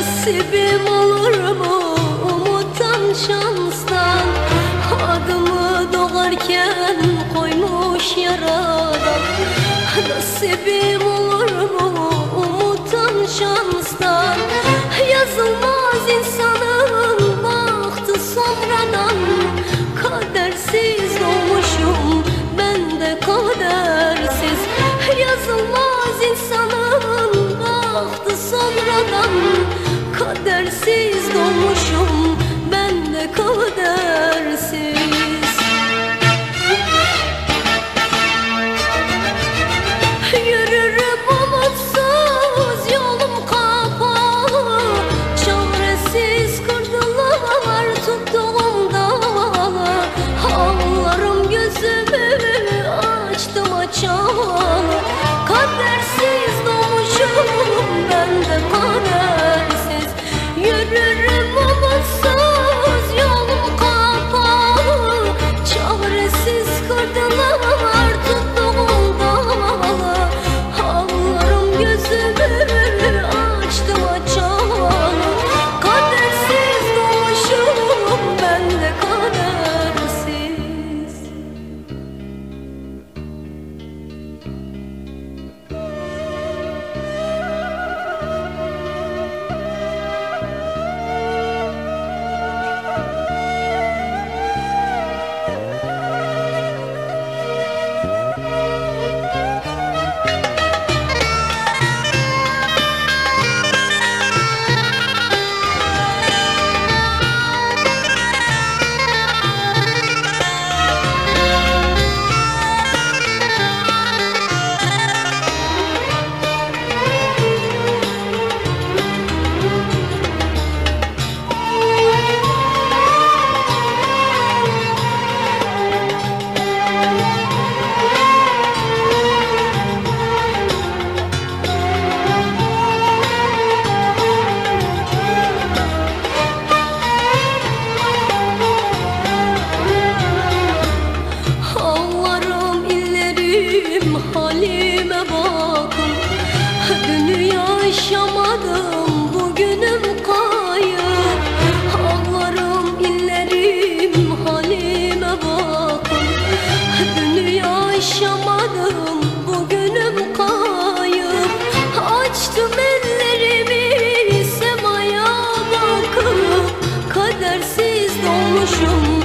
Nasibim olur mu umuttan şanstan? Adımı doğarken koymuş yaradan. Nasibim 书 puxo